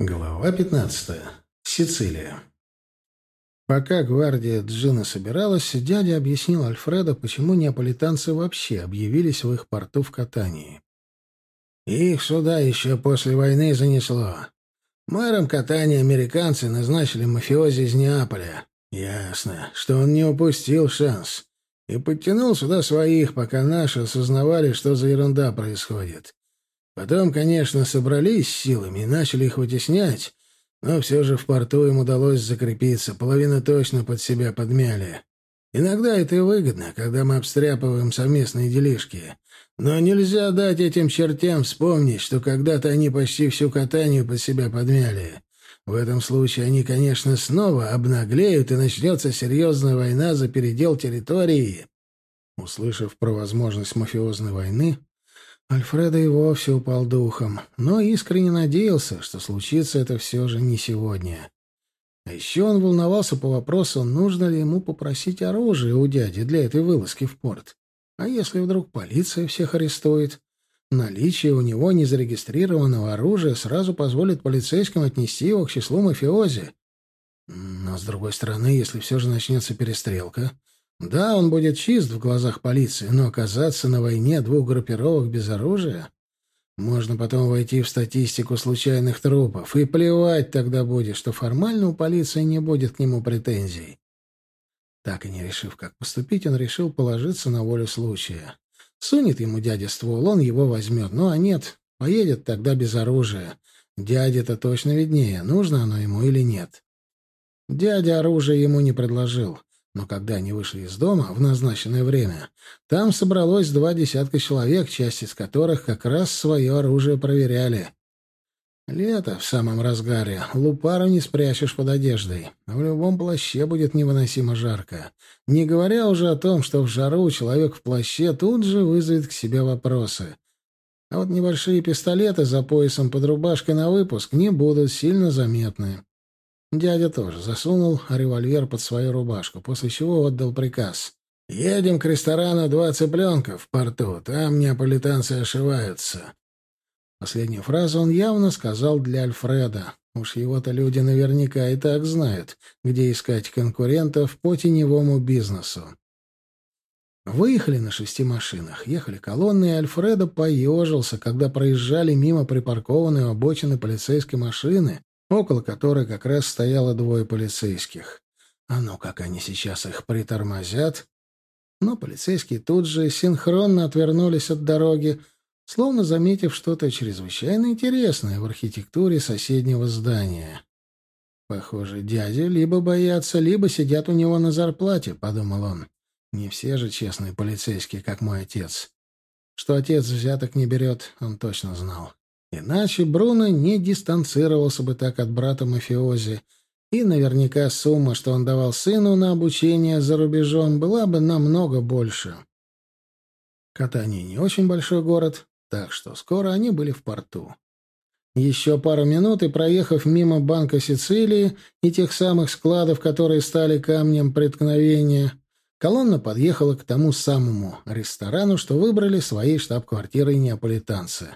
Глава 15. Сицилия. Пока гвардия Джина собиралась, дядя объяснил Альфреду, почему неаполитанцы вообще объявились в их порту в Катании. Их сюда еще после войны занесло. Мэром Катании американцы назначили мафиози из Неаполя. Ясно, что он не упустил шанс. И подтянул сюда своих, пока наши осознавали, что за ерунда происходит. Потом, конечно, собрались силами и начали их вытеснять, но все же в порту им удалось закрепиться, половину точно под себя подмяли. Иногда это и выгодно, когда мы обстряпываем совместные делишки. Но нельзя дать этим чертям вспомнить, что когда-то они почти всю катанию под себя подмяли. В этом случае они, конечно, снова обнаглеют, и начнется серьезная война за передел территории. Услышав про возможность мафиозной войны, Альфредо и вовсе упал духом, но искренне надеялся, что случится это все же не сегодня. А еще он волновался по вопросу, нужно ли ему попросить оружие у дяди для этой вылазки в порт. А если вдруг полиция всех арестует? Наличие у него незарегистрированного оружия сразу позволит полицейским отнести его к числу мафиози. Но, с другой стороны, если все же начнется перестрелка, да, он будет чист в глазах полиции, но оказаться на войне двух группировок без оружия... Можно потом войти в статистику случайных трупов, и плевать тогда будет, что формально у полиции не будет к нему претензий. Так и не решив, как поступить, он решил положиться на волю случая. Сунет ему дядя ствол, он его возьмет. Ну а нет, поедет тогда без оружия. Дяде-то точно виднее, нужно оно ему или нет. Дядя оружие ему не предложил. Но когда они вышли из дома в назначенное время, там собралось два десятка человек, часть из которых как раз свое оружие проверяли. Лето в самом разгаре, лупару не спрячешь под одеждой. В любом плаще будет невыносимо жарко. Не говоря уже о том, что в жару человек в плаще тут же вызовет к себе вопросы. А вот небольшие пистолеты за поясом под рубашкой на выпуск не будут сильно заметны. Дядя тоже засунул револьвер под свою рубашку, после чего отдал приказ. «Едем к ресторану «Два цыпленка» в порту. Там неаполитанцы ошиваются». Последнюю фразу он явно сказал для Альфреда. Уж его-то люди наверняка и так знают, где искать конкурентов по теневому бизнесу. Выехали на шести машинах, ехали колонны, и Альфредо поежился, когда проезжали мимо припаркованной обочины полицейской машины, около которой как раз стояло двое полицейских. А ну, как они сейчас их притормозят? Но полицейские тут же синхронно отвернулись от дороги, словно заметив что-то чрезвычайно интересное в архитектуре соседнего здания. «Похоже, дядю либо боятся, либо сидят у него на зарплате», — подумал он. «Не все же честные полицейские, как мой отец. Что отец взяток не берет, он точно знал. Иначе Бруно не дистанцировался бы так от брата мафиози, и наверняка сумма, что он давал сыну на обучение за рубежом, была бы намного больше. Катания не очень большой город, так что скоро они были в порту. Еще пару минут, и проехав мимо Банка Сицилии и тех самых складов, которые стали камнем преткновения, колонна подъехала к тому самому ресторану, что выбрали своей штаб-квартирой неаполитанцы.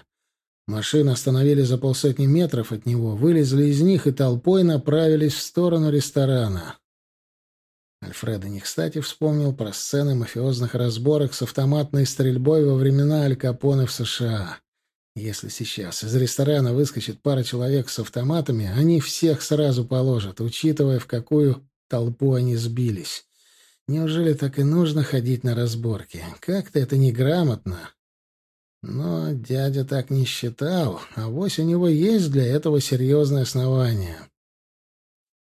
Машины остановили за полсотни метров от него, вылезли из них и толпой направились в сторону ресторана. Альфредо не кстати вспомнил про сцены мафиозных разборок с автоматной стрельбой во времена Аль Капоне в США. Если сейчас из ресторана выскочит пара человек с автоматами, они всех сразу положат, учитывая, в какую толпу они сбились. Неужели так и нужно ходить на разборки? Как-то это неграмотно. Дядя так не считал, а вось у него есть для этого серьезное основание.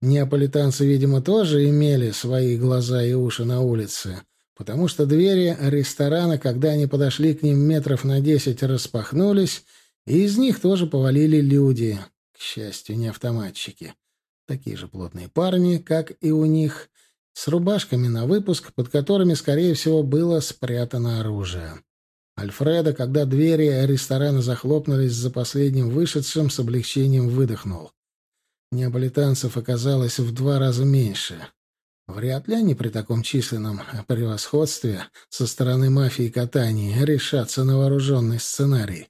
Неаполитанцы, видимо, тоже имели свои глаза и уши на улице, потому что двери ресторана, когда они подошли к ним метров на десять, распахнулись, и из них тоже повалили люди, к счастью, не автоматчики. Такие же плотные парни, как и у них, с рубашками на выпуск, под которыми, скорее всего, было спрятано оружие. Альфредо, когда двери ресторана захлопнулись за последним вышедшим, с облегчением выдохнул. Неаполитанцев оказалось в два раза меньше. Вряд ли они при таком численном превосходстве со стороны мафии катания решатся на вооруженный сценарий.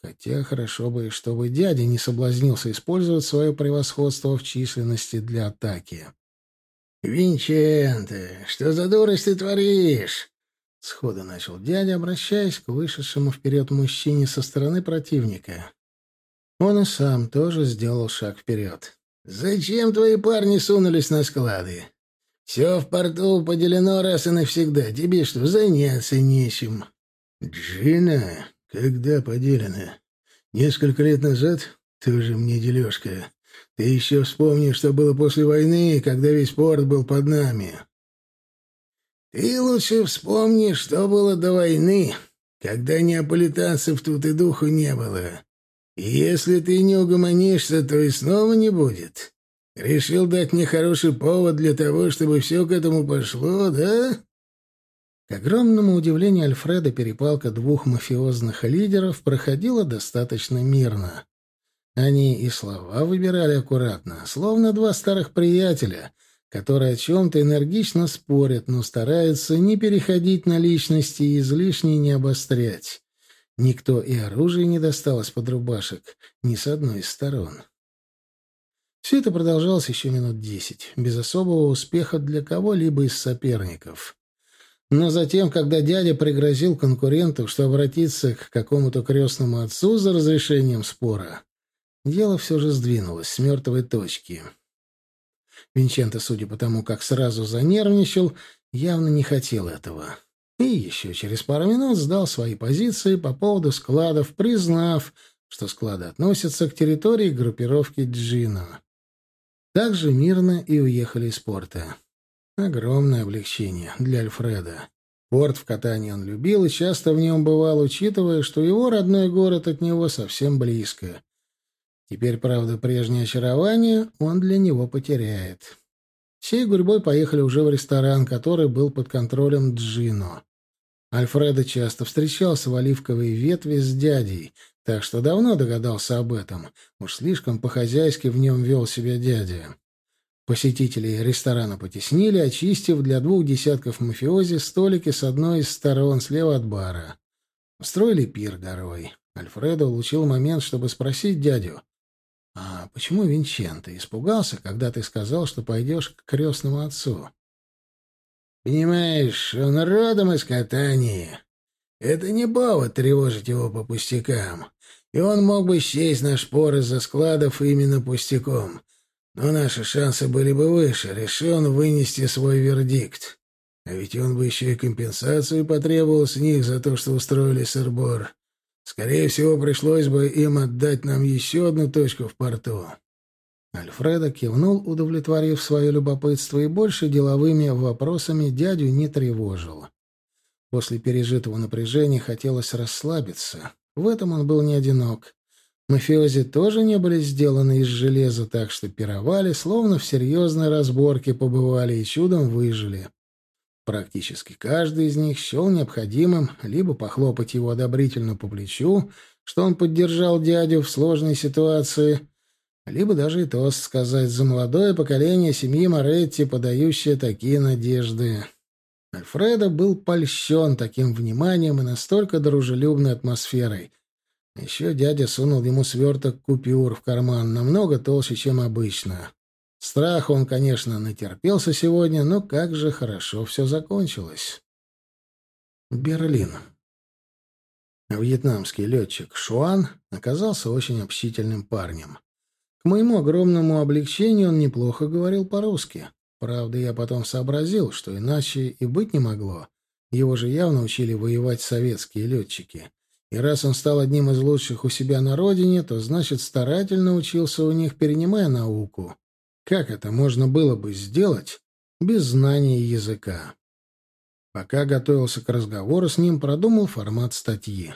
Хотя хорошо бы, чтобы дядя не соблазнился использовать свое превосходство в численности для атаки. «Винченте, что за дурость ты творишь?» Сходу начал дядя, обращаясь к вышедшему вперед мужчине со стороны противника. Он и сам тоже сделал шаг вперед. «Зачем твои парни сунулись на склады? Все в порту поделено раз и навсегда. Тебе что, заняться нечем?» «Джина, когда поделено? Несколько лет назад? Ты же мне дележка. Ты еще вспомни, что было после войны, когда весь порт был под нами». «Ты лучше вспомни, что было до войны, когда неаполитанцев тут и духу не было. И если ты не угомонишься, то и снова не будет. Решил дать мне хороший повод для того, чтобы все к этому пошло, да?» К огромному удивлению Альфреда перепалка двух мафиозных лидеров проходила достаточно мирно. Они и слова выбирали аккуратно, словно два старых приятеля, которые о чем-то энергично спорят, но стараются не переходить на личности и излишне не обострять. Никто и оружие не достал из-под рубашек, ни с одной из сторон. Все это продолжалось еще минут десять, без особого успеха для кого-либо из соперников. Но затем, когда дядя пригрозил конкуренту, что обратится к какому-то крестному отцу за разрешением спора, дело все же сдвинулось с мертвой точки. Винченто, судя по тому, как сразу занервничал, явно не хотел этого. И еще через пару минут сдал свои позиции по поводу складов, признав, что склады относятся к территории группировки Джино. Также мирно и уехали из порта. Огромное облегчение для Альфреда. Порт в катании он любил и часто в нем бывал, учитывая, что его родной город от него совсем близко. Теперь, правда, прежнее очарование он для него потеряет. Всей гурьбой поехали уже в ресторан, который был под контролем Джино. Альфредо часто встречался в оливковой ветви с дядей, так что давно догадался об этом. Уж слишком по-хозяйски в нем вел себя дядя. Посетителей ресторана потеснили, очистив для двух десятков мафиози столики с одной из сторон, слева от бара. Устроили пир горой. Альфредо улучил момент, чтобы спросить дядю. «А почему Винченто испугался, когда ты сказал, что пойдешь к крестному отцу?» «Понимаешь, он родом из катания. Это не повод тревожить его по пустякам, и он мог бы счесть наш спор из-за складов именно пустяком». Но наши шансы были бы выше, решил он вынести свой вердикт. А ведь он бы еще и компенсацию потребовал с них за то, что устроили сырбор. Скорее всего, пришлось бы им отдать нам еще одну точку в порту. Альфредо кивнул, удовлетворив свое любопытство, и больше деловыми вопросами дядю не тревожил. После пережитого напряжения хотелось расслабиться. В этом он был не одинок. Мафиози тоже не были сделаны из железа, так что пировали, словно в серьезной разборке побывали и чудом выжили. Практически каждый из них счел необходимым либо похлопать его одобрительно по плечу, что он поддержал дядю в сложной ситуации, либо даже и тост сказать за молодое поколение семьи Моретти, подающее такие надежды. Альфредо был польщен таким вниманием и настолько дружелюбной атмосферой, еще дядя сунул ему сверток купюр в карман, намного толще, чем обычно. Страха он, конечно, натерпелся сегодня, но как же хорошо все закончилось. Берлин. Вьетнамский летчик Шуан оказался очень общительным парнем. К моему огромному облегчению он неплохо говорил по-русски. Правда, я потом сообразил, что иначе и быть не могло. Его же явно учили воевать советские летчики. И раз он стал одним из лучших у себя на родине, то значит старательно учился у них, перенимая науку. Как это можно было бы сделать без знания языка? Пока готовился к разговору с ним, продумал формат статьи.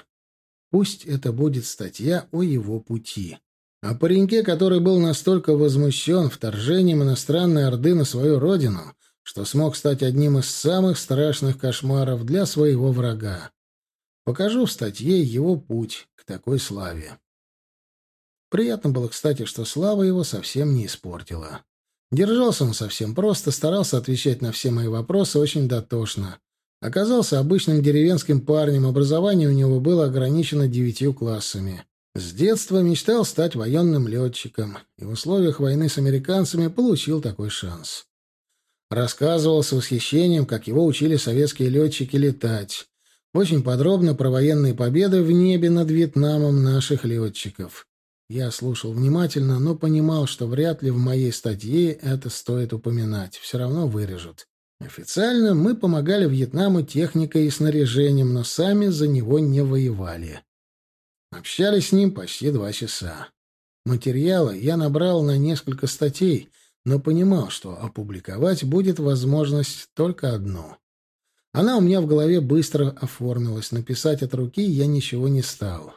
Пусть это будет статья о его пути. О пареньке, который был настолько возмущен вторжением иностранной орды на свою родину, что смог стать одним из самых страшных кошмаров для своего врага. Покажу в статье его путь к такой славе. Приятно было, кстати, что слава его совсем не испортила. Держался он совсем просто, старался отвечать на все мои вопросы очень дотошно. Оказался обычным деревенским парнем, образование у него было ограничено девятью классами. С детства мечтал стать военным летчиком, и в условиях войны с американцами получил такой шанс. Рассказывал с восхищением, как его учили советские летчики летать. Очень подробно про военные победы в небе над Вьетнамом наших летчиков. Я слушал внимательно, но понимал, что вряд ли в моей статье это стоит упоминать. Все равно вырежут. Официально мы помогали Вьетнаму техникой и снаряжением, но сами за него не воевали. Общались с ним почти два часа. Материала я набрал на несколько статей, но понимал, что опубликовать будет возможность только одну. Она у меня в голове быстро оформилась, написать от руки я ничего не стал.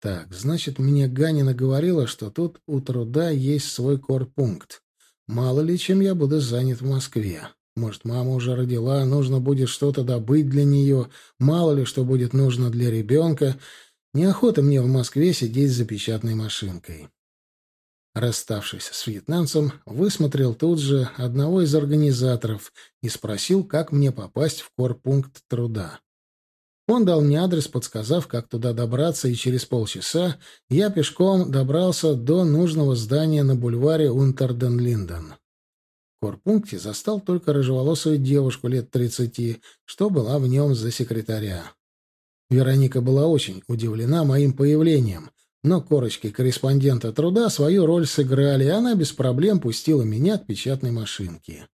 Так, значит, мне Ганина говорила, что тут у труда есть свой корпункт. Мало ли, чем я буду занят в Москве. Может, мама уже родила, нужно будет что-то добыть для нее, мало ли, что будет нужно для ребенка. Неохота мне в Москве сидеть за печатной машинкой. Расставшись с вьетнамцем, высмотрел тут же одного из организаторов и спросил, как мне попасть в корпункт труда. Он дал мне адрес, подсказав, как туда добраться, и через полчаса я пешком добрался до нужного здания на бульваре Унтерден-Линден. В корпункте застал только рыжеволосую девушку лет тридцати, что была в нем за секретаря. Вероника была очень удивлена моим появлением, но корочки корреспондента труда свою роль сыграли, и она без проблем пустила меня к печатной машинке.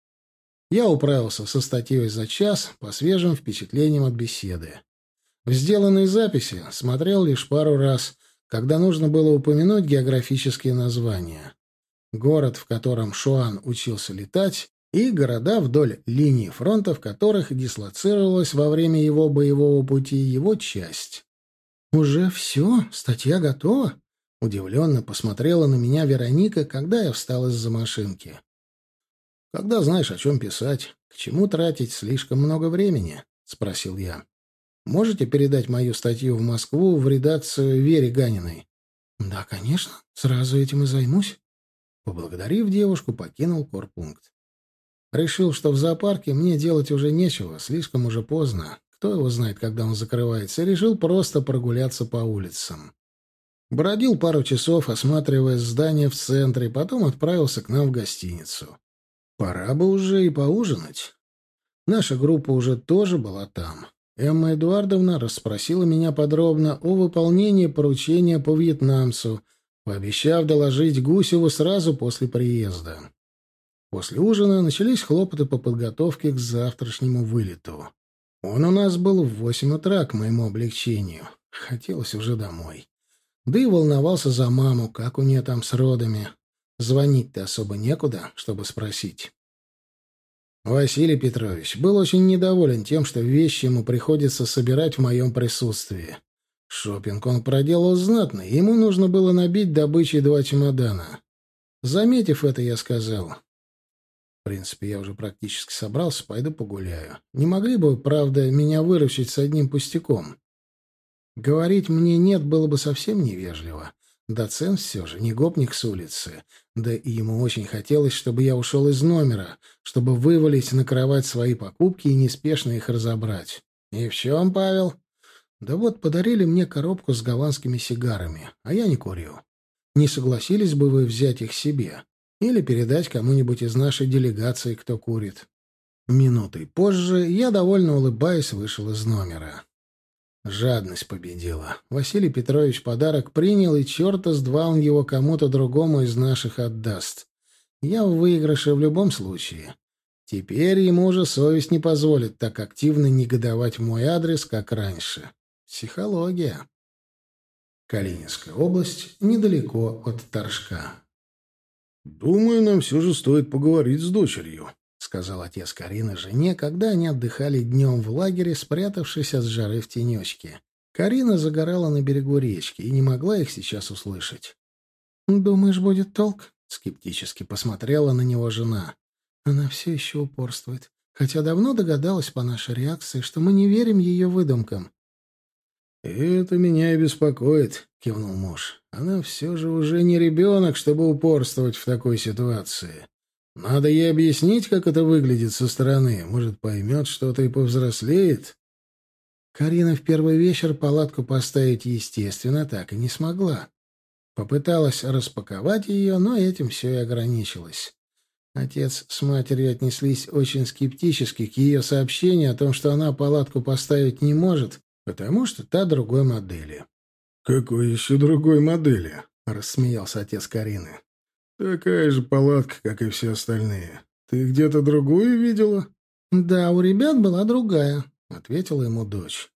Я управился со статьей за час по свежим впечатлениям от беседы. В сделанной записи смотрел лишь пару раз, когда нужно было упомянуть географические названия. Город, в котором Шуан учился летать, и города вдоль линии фронта, в которых дислоцировалась во время его боевого пути его часть. «Уже все? Статья готова?» Удивленно посмотрела на меня Вероника, когда я встал из-за машинки. «Когда знаешь, о чем писать, к чему тратить слишком много времени?» — спросил я. «Можете передать мою статью в Москву в редакцию Вере Ганиной?» «Да, конечно. Сразу этим и займусь». Поблагодарив девушку, покинул корпункт. Решил, что в зоопарке мне делать уже нечего, слишком уже поздно. Кто его знает, когда он закрывается, решил просто прогуляться по улицам. Бродил пару часов, осматривая здание в центре, потом отправился к нам в гостиницу. Пора бы уже и поужинать. Наша группа уже тоже была там. Эмма Эдуардовна расспросила меня подробно о выполнении поручения по вьетнамцу, пообещав доложить Гусеву сразу после приезда. После ужина начались хлопоты по подготовке к завтрашнему вылету. Он у нас был в восемь утра, к моему облегчению. Хотелось уже домой. Да и волновался за маму, как у нее там с родами. Звонить-то особо некуда, чтобы спросить. Василий Петрович был очень недоволен тем, что вещи ему приходится собирать в моем присутствии. Шопинг он проделал знатный, ему нужно было набить добычей два чемодана. Заметив это, я сказал, в принципе, я уже практически собрался, пойду погуляю. Не могли бы, правда, меня выручить с одним пустяком? Говорить мне «нет» было бы совсем невежливо. Доцент все же не гопник с улицы. Да и ему очень хотелось, чтобы я ушел из номера, чтобы вывалить на кровать свои покупки и неспешно их разобрать. «И в чем, Павел?» «Да вот, подарили мне коробку с голландскими сигарами, а я не курю. Не согласились бы вы взять их себе?» Или передать кому-нибудь из нашей делегации, кто курит. Минутой позже я, довольно улыбаясь, вышел из номера. Жадность победила. Василий Петрович подарок принял, и черта с два он его кому-то другому из наших отдаст. Я в выигрыше в любом случае. Теперь ему уже совесть не позволит так активно негодовать в мой адрес, как раньше. Психология. Калининская область, недалеко от Торжка. «Думаю, нам все же стоит поговорить с дочерью», — сказал отец Карины жене, когда они отдыхали днем в лагере, спрятавшись от жары в тенечке. Карина загорала на берегу речки и не могла их сейчас услышать. «Думаешь, будет толк?» — скептически посмотрела на него жена. «Она все еще упорствует, хотя давно догадалась по нашей реакции, что мы не верим ее выдумкам. «Это меня и беспокоит», — кивнул муж. «Она все же уже не ребенок, чтобы упорствовать в такой ситуации. Надо ей объяснить, как это выглядит со стороны. Может, поймет что-то и повзрослеет». Карина в первый вечер палатку поставить, естественно, так и не смогла. Попыталась распаковать ее, но этим все и ограничилось. Отец с матерью отнеслись очень скептически к ее сообщению о том, что она палатку поставить не может, потому что та другой модели. «Какой еще другой модели?» — рассмеялся отец Карины. «Такая же палатка, как и все остальные. Ты где-то другую видела?» «Да, у ребят была другая», — ответила ему дочь.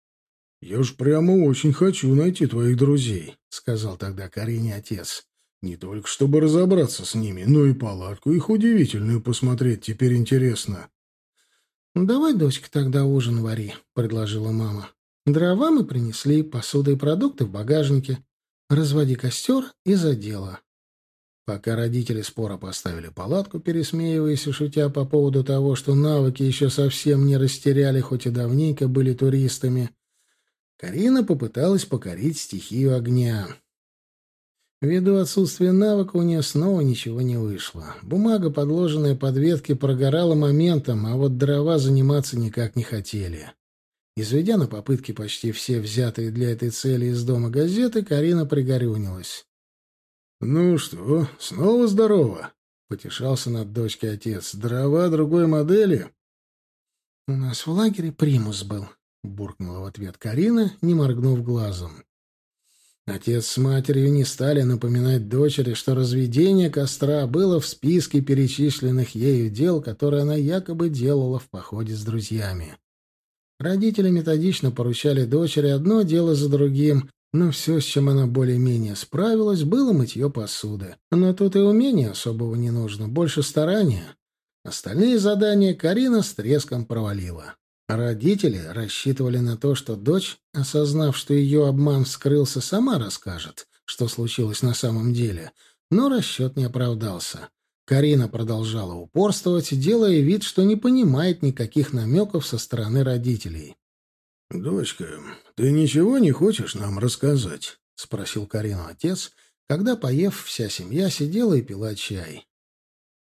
«Я ж прямо очень хочу найти твоих друзей», — сказал тогда Карине отец. «Не только чтобы разобраться с ними, но и палатку их удивительную посмотреть теперь интересно». «Давай, дочка, тогда ужин вари», — предложила мама. Дрова мы принесли, посуда и продукты в багажнике. Разводи костер и за дело. Пока родители спора поставили палатку, пересмеиваясь и шутя по поводу того, что навыки еще совсем не растеряли, хоть и давненько были туристами, Карина попыталась покорить стихию огня. Ввиду отсутствия навыка у нее снова ничего не вышло. Бумага, подложенная под ветки, прогорала моментом, а вот дрова заниматься никак не хотели. Изведя на попытки почти все взятые для этой цели из дома газеты, Карина пригорюнилась. «Ну что, снова здорово?» — потешался над дочкой отец. «Дрова другой модели?» «У нас в лагере примус был», — буркнула в ответ Карина, не моргнув глазом. Отец с матерью не стали напоминать дочери, что разведение костра было в списке перечисленных ею дел, которые она якобы делала в походе с друзьями. Родители методично поручали дочери одно дело за другим, но все, с чем она более-менее справилась, было мытье посуды. Но тут и умения особого не нужно, больше старания. Остальные задания Карина с треском провалила. Родители рассчитывали на то, что дочь, осознав, что ее обман вскрылся, сама расскажет, что случилось на самом деле. Но расчет не оправдался. Карина продолжала упорствовать, делая вид, что не понимает никаких намеков со стороны родителей. «Дочка, ты ничего не хочешь нам рассказать?» — спросил Карину отец, когда, поев, вся семья сидела и пила чай.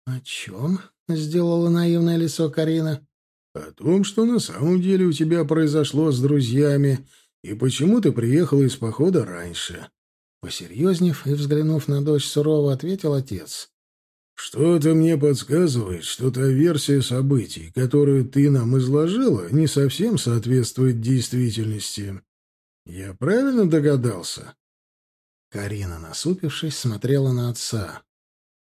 «О чем?» — сделала наивное лицо Карина. «О том, что на самом деле у тебя произошло с друзьями, и почему ты приехала из похода раньше». Посерьезнев и взглянув на дочь сурово, ответил отец. «Что-то мне подсказывает, что та версия событий, которую ты нам изложила, не совсем соответствует действительности. Я правильно догадался?» Карина, насупившись, смотрела на отца.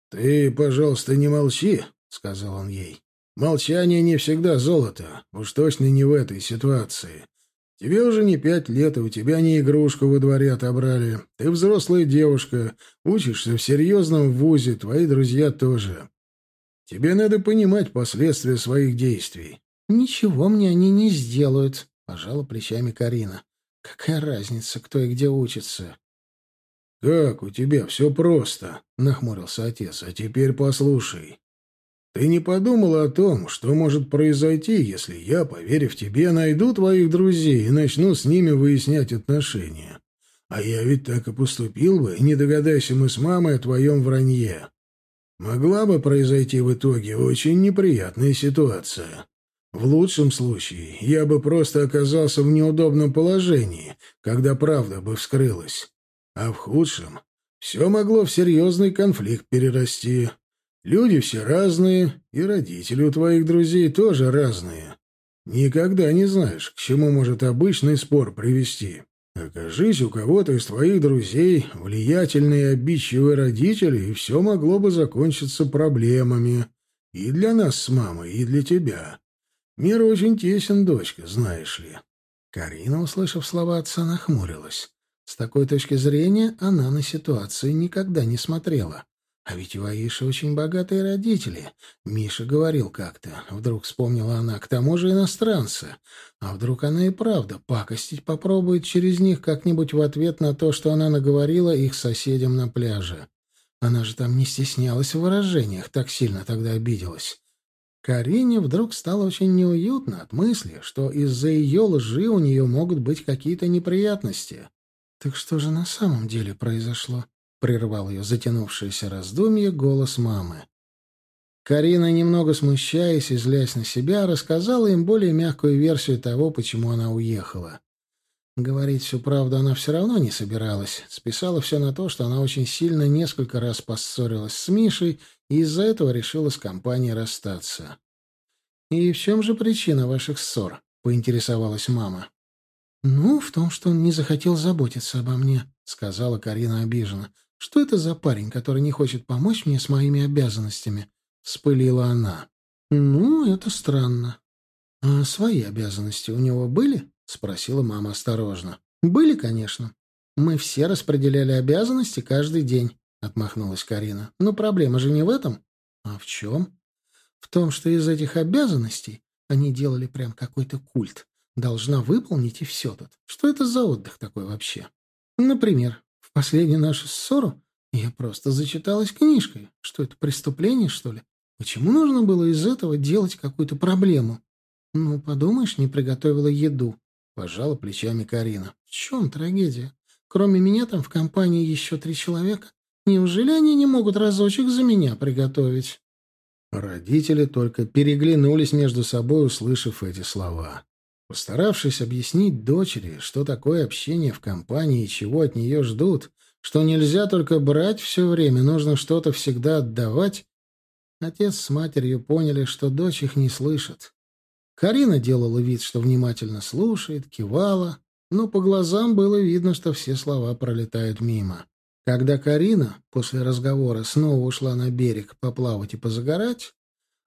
«Ты, пожалуйста, не молчи», — сказал он ей. «Молчание не всегда золото, уж точно не в этой ситуации. Тебе уже не пять лет, и у тебя не игрушку во дворе отобрали. Ты взрослая девушка, учишься в серьезном вузе, твои друзья тоже. Тебе надо понимать последствия своих действий. «Ничего мне они не сделают», — пожала плечами Карина. «Какая разница, кто и где учится?» «Как у тебя все просто», — нахмурился отец. «А теперь послушай. Ты не подумала о том, что может произойти, если я, поверив тебе, найду твоих друзей и начну с ними выяснять отношения? А я ведь так и поступил бы, не догадайся мы с мамой о твоем вранье. Могла бы произойти в итоге очень неприятная ситуация. В лучшем случае я бы просто оказался в неудобном положении, когда правда бы вскрылась. А в худшем все могло в серьезный конфликт перерасти. Люди все разные, и родители у твоих друзей тоже разные. Никогда не знаешь, к чему может обычный спор привести. Окажись у кого-то из твоих друзей влиятельные и обидчивые родители, и все могло бы закончиться проблемами. И для нас с мамой, и для тебя. Мир очень тесен, дочка, знаешь ли. Карина, услышав слова отца, нахмурилась. С такой точки зрения она на ситуацию никогда не смотрела. А ведь у Аиши очень богатые родители. Миша говорил как-то. Вдруг вспомнила она. К тому же иностранцы. А вдруг она и правда пакостить попробует через них как-нибудь в ответ на то, что она наговорила их соседям на пляже. Она же там не стеснялась в выражениях, так сильно тогда обиделась. Карине вдруг стало очень неуютно от мысли, что из-за ее лжи у нее могут быть какие-то неприятности. Так что же на самом деле произошло? Прервал ее затянувшееся раздумье голос мамы. Карина, немного смущаясь и злясь на себя, рассказала им более мягкую версию того, почему она уехала. Говорить всю правду она все равно не собиралась. Списала все на то, что она очень сильно несколько раз поссорилась с Мишей и из-за этого решила с компанией расстаться. «И в чем же причина ваших ссор?» — поинтересовалась мама. «Ну, в том, что он не захотел заботиться обо мне», — сказала Карина обиженно. «Что это за парень, который не хочет помочь мне с моими обязанностями?» — вспылила она. «Ну, это странно. А свои обязанности у него были?» — спросила мама осторожно. «Были, конечно. Мы все распределяли обязанности каждый день», — отмахнулась Карина. «Но проблема же не в этом». «А в чем?» «В том, что из этих обязанностей они делали прям какой-то культ. Должна выполнить и все тут. Что это за отдых такой вообще? Например, последнюю нашу ссору я просто зачиталась книжкой. Что это, преступление, что ли? Почему нужно было из этого делать какую-то проблему? Ну, подумаешь, не приготовила еду. Пожала плечами Карина. В чем трагедия? Кроме меня там в компании еще три человека. Неужели они не могут разочек за меня приготовить? Родители только переглянулись между собой, услышав эти слова. Постаравшись объяснить дочери, что такое общение в компании и чего от нее ждут, что нельзя только брать все время, нужно что-то всегда отдавать, отец с матерью поняли, что дочь их не слышит. Карина делала вид, что внимательно слушает, кивала, но по глазам было видно, что все слова пролетают мимо. Когда Карина после разговора снова ушла на берег поплавать и позагорать,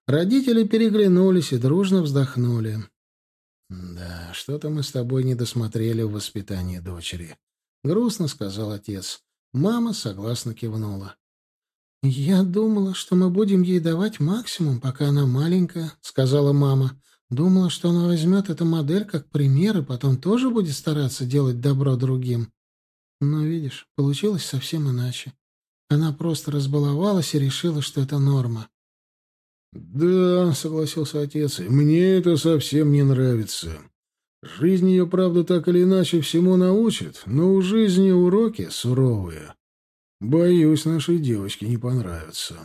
родители переглянулись и дружно вздохнули. «Да, что-то мы с тобой не досмотрели в воспитании дочери», — грустно сказал отец. Мама согласно кивнула. «Я думала, что мы будем ей давать максимум, пока она маленькая», — сказала мама. «Думала, что она возьмет эту модель как пример и потом тоже будет стараться делать добро другим. Но, видишь, получилось совсем иначе. Она просто разбаловалась и решила, что это норма. «Да», — согласился отец, — «мне это совсем не нравится. Жизнь ее, правда, так или иначе всему научит, но у жизни уроки суровые. Боюсь, нашей девочке не понравится».